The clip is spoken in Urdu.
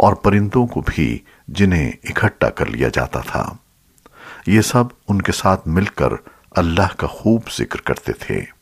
اور پرندوں کو بھی جنہیں اکٹھا کر لیا جاتا تھا۔ یہ سب ان کے ساتھ مل کر اللہ کا خوب ذکر کرتے تھے۔